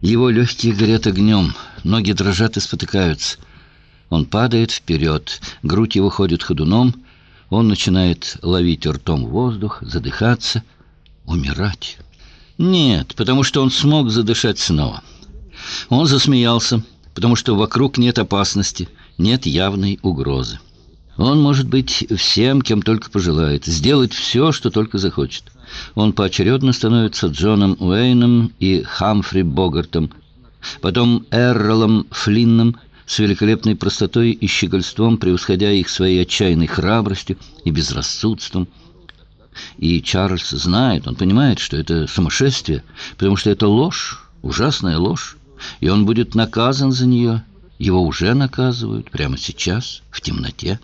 Его легкие горят огнем, ноги дрожат и спотыкаются. Он падает вперед, грудь его ходит ходуном, он начинает ловить ртом воздух, задыхаться, умирать. Нет, потому что он смог задышать снова. Он засмеялся, потому что вокруг нет опасности, нет явной угрозы. Он может быть всем, кем только пожелает, сделать все, что только захочет. Он поочередно становится Джоном Уэйном и Хамфри Богартом, потом Эрролом Флинном с великолепной простотой и щегольством, превосходя их своей отчаянной храбростью и безрассудством. И Чарльз знает, он понимает, что это сумасшествие, потому что это ложь, ужасная ложь, и он будет наказан за нее. Его уже наказывают прямо сейчас, в темноте.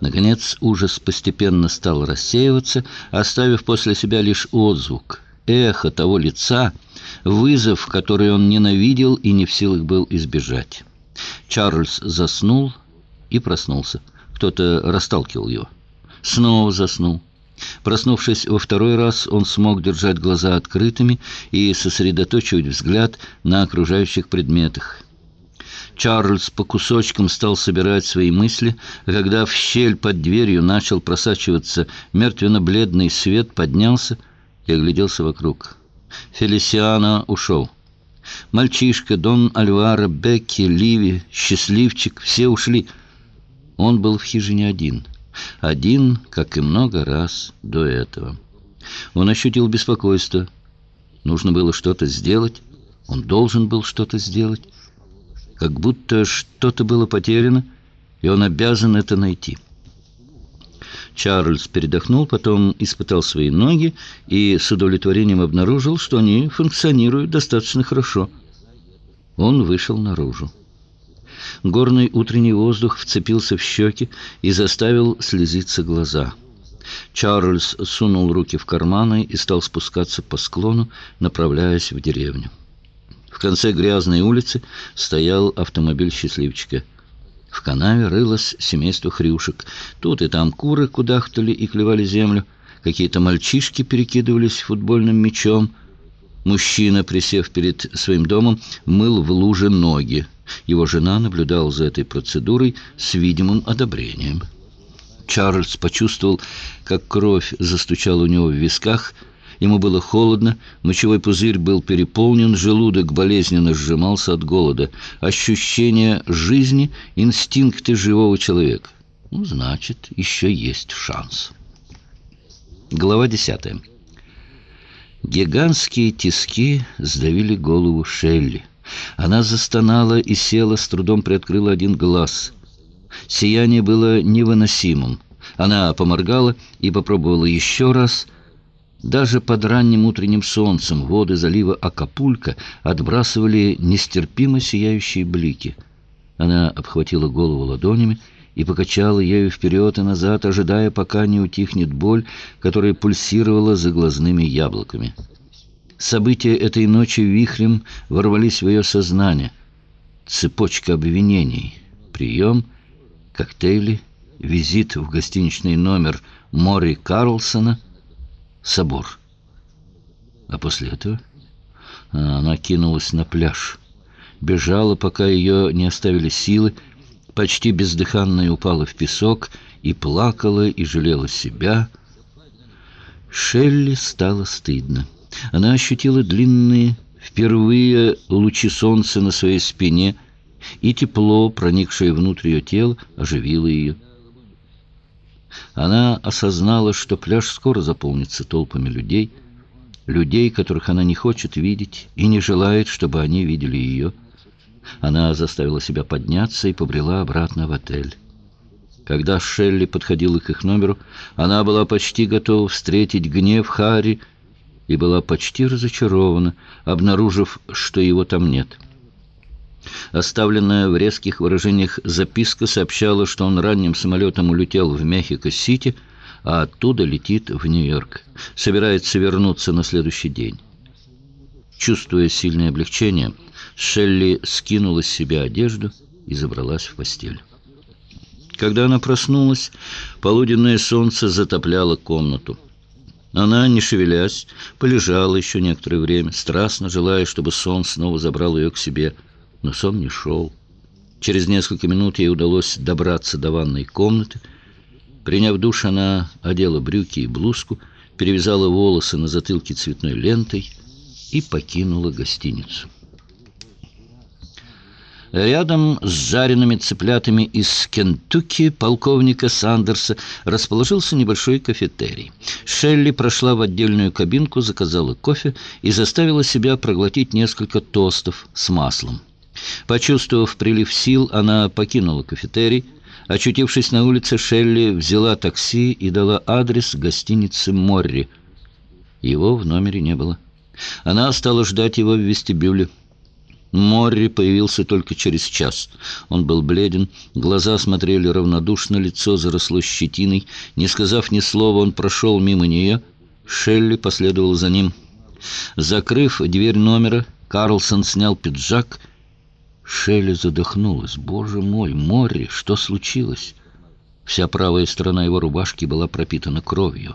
Наконец ужас постепенно стал рассеиваться, оставив после себя лишь отзвук, эхо того лица, вызов, который он ненавидел и не в силах был избежать. Чарльз заснул и проснулся. Кто-то расталкивал его. Снова заснул. Проснувшись во второй раз, он смог держать глаза открытыми и сосредоточивать взгляд на окружающих предметах. Чарльз по кусочкам стал собирать свои мысли, когда в щель под дверью начал просачиваться мертвенно-бледный свет, поднялся и огляделся вокруг. Фелисиана ушел. Мальчишка, Дон Альвара, Бекки, Ливи, Счастливчик — все ушли. Он был в хижине один. Один, как и много раз до этого. Он ощутил беспокойство. Нужно было что-то сделать. Он должен был что-то сделать как будто что-то было потеряно, и он обязан это найти. Чарльз передохнул, потом испытал свои ноги и с удовлетворением обнаружил, что они функционируют достаточно хорошо. Он вышел наружу. Горный утренний воздух вцепился в щеки и заставил слезиться глаза. Чарльз сунул руки в карманы и стал спускаться по склону, направляясь в деревню. В конце грязной улицы стоял автомобиль счастливчика. В канаве рылось семейство хрюшек. Тут и там куры кудахтали и клевали землю. Какие-то мальчишки перекидывались футбольным мячом. Мужчина, присев перед своим домом, мыл в луже ноги. Его жена наблюдала за этой процедурой с видимым одобрением. Чарльз почувствовал, как кровь застучала у него в висках, Ему было холодно, мочевой пузырь был переполнен, желудок болезненно сжимался от голода. Ощущение жизни, инстинкты живого человека. Ну, значит, еще есть шанс. Глава десятая. Гигантские тиски сдавили голову Шелли. Она застонала и села, с трудом приоткрыла один глаз. Сияние было невыносимым. Она поморгала и попробовала еще раз — даже под ранним утренним солнцем воды залива Акапулько отбрасывали нестерпимо сияющие блики. Она обхватила голову ладонями и покачала ею вперед и назад, ожидая, пока не утихнет боль, которая пульсировала за глазными яблоками. События этой ночи вихрем ворвались в ее сознание. Цепочка обвинений, прием, коктейли, визит в гостиничный номер Мори Карлсона — собор. А после этого она кинулась на пляж. Бежала, пока ее не оставили силы, почти бездыханная упала в песок и плакала, и жалела себя. Шелли стало стыдно. Она ощутила длинные, впервые лучи солнца на своей спине, и тепло, проникшее внутрь ее тела, оживило ее. Она осознала, что пляж скоро заполнится толпами людей, людей, которых она не хочет видеть и не желает, чтобы они видели ее. Она заставила себя подняться и побрела обратно в отель. Когда Шелли подходила к их номеру, она была почти готова встретить гнев Харри и была почти разочарована, обнаружив, что его там нет. Оставленная в резких выражениях записка сообщала, что он ранним самолетом улетел в Мехико-Сити, а оттуда летит в Нью-Йорк. Собирается вернуться на следующий день. Чувствуя сильное облегчение, Шелли скинула с себя одежду и забралась в постель. Когда она проснулась, полуденное солнце затопляло комнату. Она, не шевелясь, полежала еще некоторое время, страстно желая, чтобы сон снова забрал ее к себе. Но сон не шел. Через несколько минут ей удалось добраться до ванной комнаты. Приняв душ, она одела брюки и блузку, перевязала волосы на затылке цветной лентой и покинула гостиницу. Рядом с жареными цыплятами из Кентукки полковника Сандерса расположился небольшой кафетерий. Шелли прошла в отдельную кабинку, заказала кофе и заставила себя проглотить несколько тостов с маслом. Почувствовав прилив сил, она покинула кафетерий. Очутившись на улице, Шелли взяла такси и дала адрес гостиницы «Морри». Его в номере не было. Она стала ждать его в вестибюле. Морри появился только через час. Он был бледен, глаза смотрели равнодушно, лицо заросло щетиной. Не сказав ни слова, он прошел мимо нее. Шелли последовал за ним. Закрыв дверь номера, Карлсон снял пиджак. Шелли задохнулась. «Боже мой, Морри, что случилось?» Вся правая сторона его рубашки была пропитана кровью.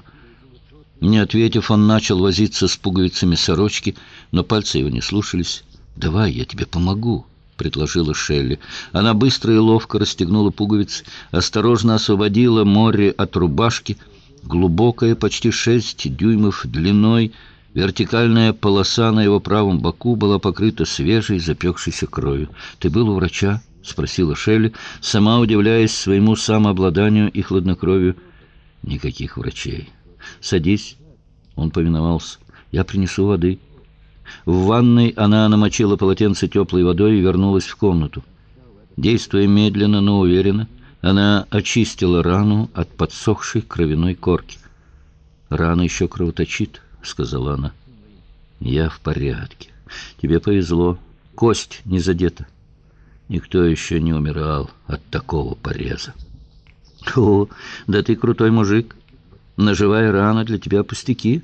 Не ответив, он начал возиться с пуговицами сорочки, но пальцы его не слушались. «Давай, я тебе помогу», — предложила Шелли. Она быстро и ловко расстегнула пуговицы, осторожно освободила море от рубашки. Глубокая, почти шесть дюймов длиной, вертикальная полоса на его правом боку была покрыта свежей, запекшейся кровью. «Ты был у врача?» — спросила Шелли, сама удивляясь своему самообладанию и хладнокровию. «Никаких врачей. Садись». Он повиновался. «Я принесу воды». В ванной она намочила полотенце теплой водой и вернулась в комнату. Действуя медленно, но уверенно, она очистила рану от подсохшей кровяной корки. «Рана еще кровоточит», — сказала она. «Я в порядке. Тебе повезло. Кость не задета. Никто еще не умирал от такого пореза». «О, да ты крутой мужик. Наживая рана для тебя пустяки».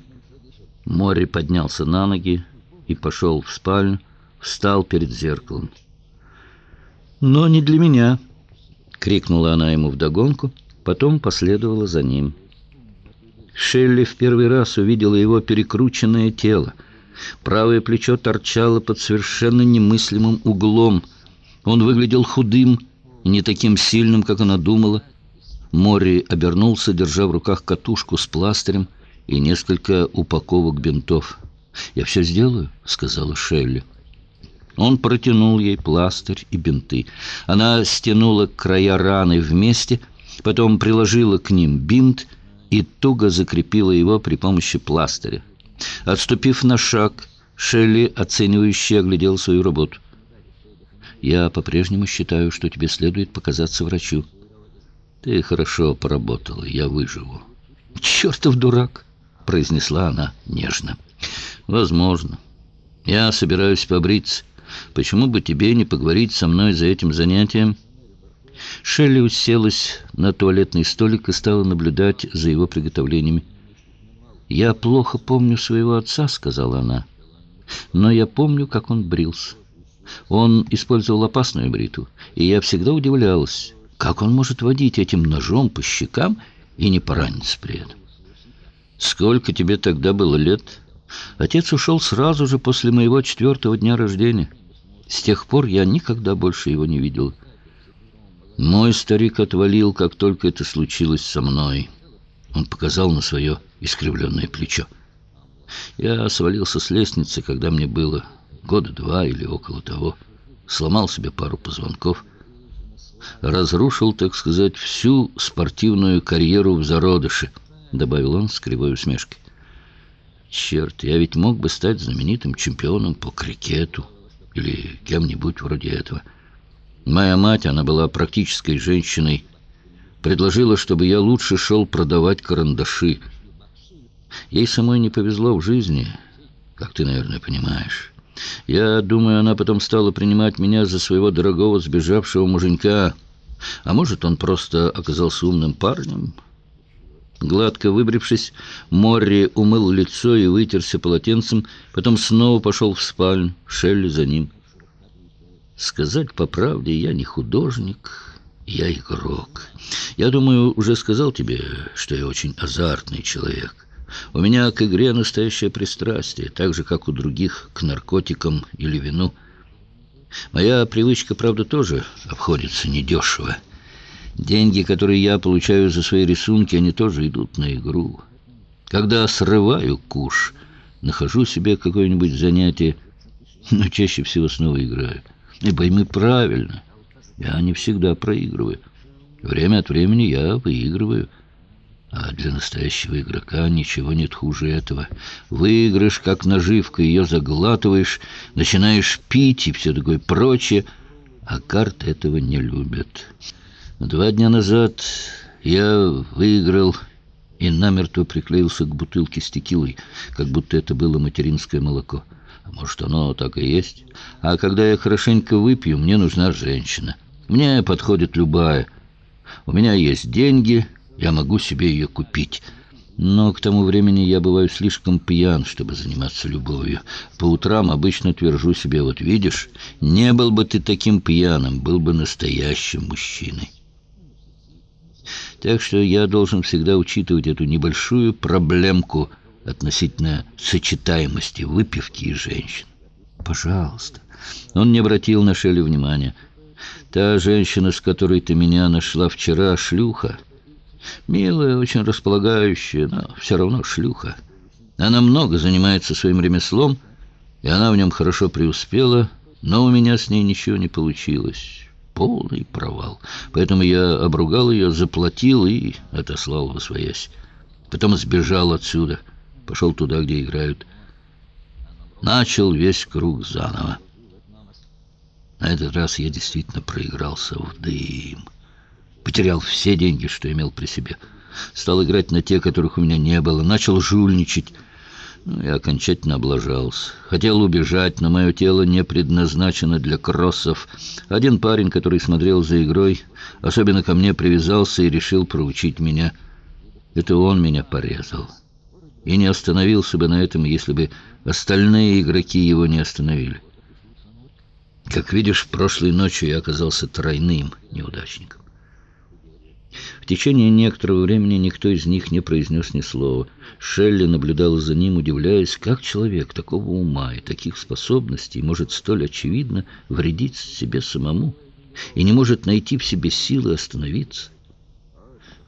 Море поднялся на ноги, и пошел в спальню, встал перед зеркалом. «Но не для меня!» — крикнула она ему вдогонку, потом последовала за ним. Шелли в первый раз увидела его перекрученное тело. Правое плечо торчало под совершенно немыслимым углом. Он выглядел худым не таким сильным, как она думала. Мори обернулся, держа в руках катушку с пластырем и несколько упаковок бинтов. «Я все сделаю», — сказала Шелли. Он протянул ей пластырь и бинты. Она стянула края раны вместе, потом приложила к ним бинт и туго закрепила его при помощи пластыря. Отступив на шаг, Шелли оценивающе оглядел свою работу. «Я по-прежнему считаю, что тебе следует показаться врачу. Ты хорошо поработала, я выживу». «Чертов дурак!» — произнесла она нежно. «Возможно. Я собираюсь побриться. Почему бы тебе не поговорить со мной за этим занятием?» Шелли уселась на туалетный столик и стала наблюдать за его приготовлениями. «Я плохо помню своего отца», — сказала она. «Но я помню, как он брился. Он использовал опасную бритву, и я всегда удивлялась, как он может водить этим ножом по щекам и не пораниться при этом. Сколько тебе тогда было лет?» Отец ушел сразу же после моего четвертого дня рождения. С тех пор я никогда больше его не видел. Мой старик отвалил, как только это случилось со мной. Он показал на свое искривленное плечо. Я свалился с лестницы, когда мне было года два или около того. Сломал себе пару позвонков. Разрушил, так сказать, всю спортивную карьеру в зародыше, добавил он с кривой усмешкой. Черт, я ведь мог бы стать знаменитым чемпионом по крикету или кем-нибудь вроде этого. Моя мать, она была практической женщиной, предложила, чтобы я лучше шел продавать карандаши. Ей самой не повезло в жизни, как ты, наверное, понимаешь. Я думаю, она потом стала принимать меня за своего дорогого сбежавшего муженька. А может, он просто оказался умным парнем, Гладко выбрившись, Морри умыл лицо и вытерся полотенцем, потом снова пошел в спальню, Шелли за ним. Сказать по правде, я не художник, я игрок. Я думаю, уже сказал тебе, что я очень азартный человек. У меня к игре настоящее пристрастие, так же, как у других к наркотикам или вину. Моя привычка, правда, тоже обходится недешево. Деньги, которые я получаю за свои рисунки, они тоже идут на игру. Когда срываю куш, нахожу себе какое-нибудь занятие, но чаще всего снова играю. И пойми правильно, я не всегда проигрываю. Время от времени я выигрываю. А для настоящего игрока ничего нет хуже этого. Выигрыш, как наживка, ее заглатываешь, начинаешь пить и все такое прочее, а карты этого не любят. Два дня назад я выиграл и намертво приклеился к бутылке с текилой, как будто это было материнское молоко. Может, оно так и есть. А когда я хорошенько выпью, мне нужна женщина. Мне подходит любая. У меня есть деньги, я могу себе ее купить. Но к тому времени я бываю слишком пьян, чтобы заниматься любовью. По утрам обычно твержу себе, вот видишь, не был бы ты таким пьяным, был бы настоящим мужчиной. Так что я должен всегда учитывать эту небольшую проблемку относительно сочетаемости выпивки и женщин. Пожалуйста. Он не обратил на Шелли внимания. Та женщина, с которой ты меня нашла вчера, шлюха. Милая, очень располагающая, но все равно шлюха. Она много занимается своим ремеслом, и она в нем хорошо преуспела, но у меня с ней ничего не получилось полный провал. Поэтому я обругал ее, заплатил и отослал в освоясь. Потом сбежал отсюда, пошел туда, где играют. Начал весь круг заново. На этот раз я действительно проигрался в дым. Потерял все деньги, что имел при себе. Стал играть на те, которых у меня не было. Начал жульничать. Ну, я окончательно облажался. Хотел убежать, но мое тело не предназначено для кроссов. Один парень, который смотрел за игрой, особенно ко мне привязался и решил проучить меня. Это он меня порезал. И не остановился бы на этом, если бы остальные игроки его не остановили. Как видишь, прошлой ночью я оказался тройным неудачником. В течение некоторого времени никто из них не произнес ни слова. Шелли наблюдала за ним, удивляясь, как человек такого ума и таких способностей может столь очевидно вредить себе самому и не может найти в себе силы остановиться.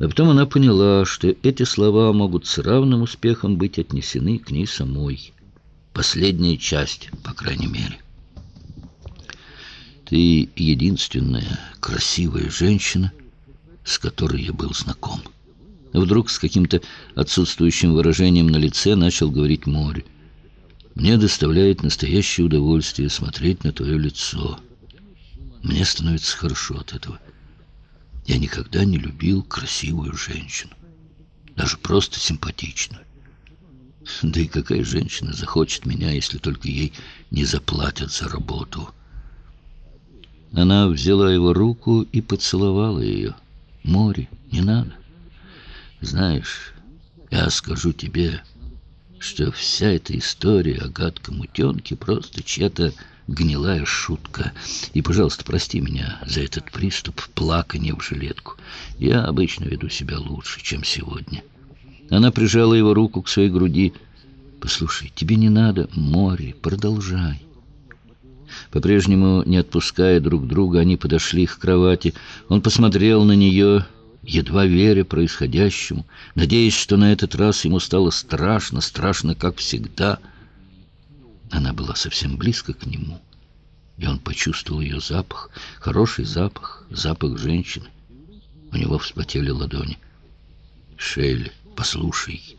А потом она поняла, что эти слова могут с равным успехом быть отнесены к ней самой. Последняя часть, по крайней мере. «Ты единственная красивая женщина», с которой я был знаком. Вдруг с каким-то отсутствующим выражением на лице начал говорить море. «Мне доставляет настоящее удовольствие смотреть на твое лицо. Мне становится хорошо от этого. Я никогда не любил красивую женщину, даже просто симпатичную. Да и какая женщина захочет меня, если только ей не заплатят за работу?» Она взяла его руку и поцеловала ее. Море, не надо. Знаешь, я скажу тебе, что вся эта история о гадком утенке просто чья-то гнилая шутка. И, пожалуйста, прости меня за этот приступ плакания в жилетку. Я обычно веду себя лучше, чем сегодня. Она прижала его руку к своей груди. «Послушай, тебе не надо, море, продолжай». По-прежнему, не отпуская друг друга, они подошли к кровати. Он посмотрел на нее, едва веря происходящему, надеясь, что на этот раз ему стало страшно, страшно, как всегда. Она была совсем близко к нему, и он почувствовал ее запах, хороший запах, запах женщины. У него вспотели ладони. «Шелли, послушай».